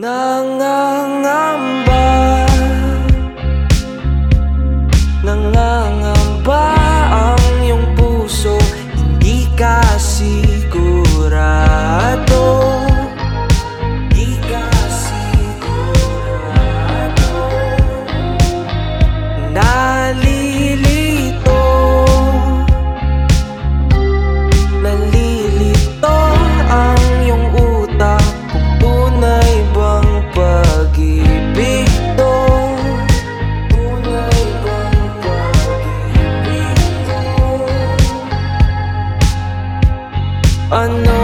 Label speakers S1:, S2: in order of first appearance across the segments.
S1: Ngangang ang. cuando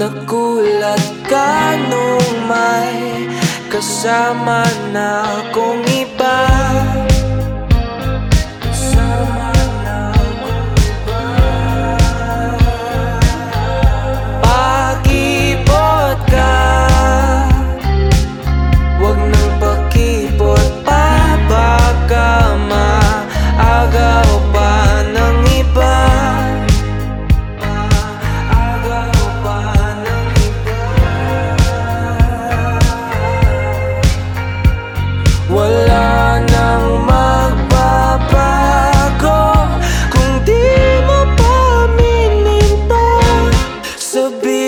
S1: Nagulat ka nung may kasama na akong iba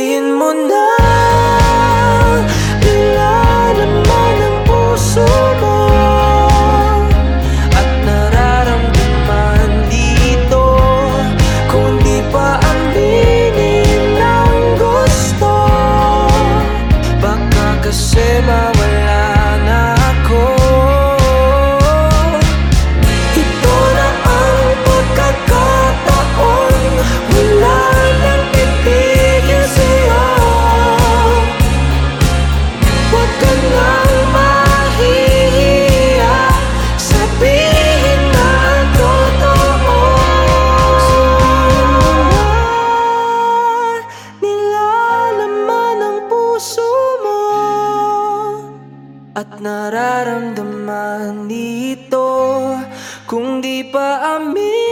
S1: Sabihin mo na. At nararamdaman dito Kung di pa amin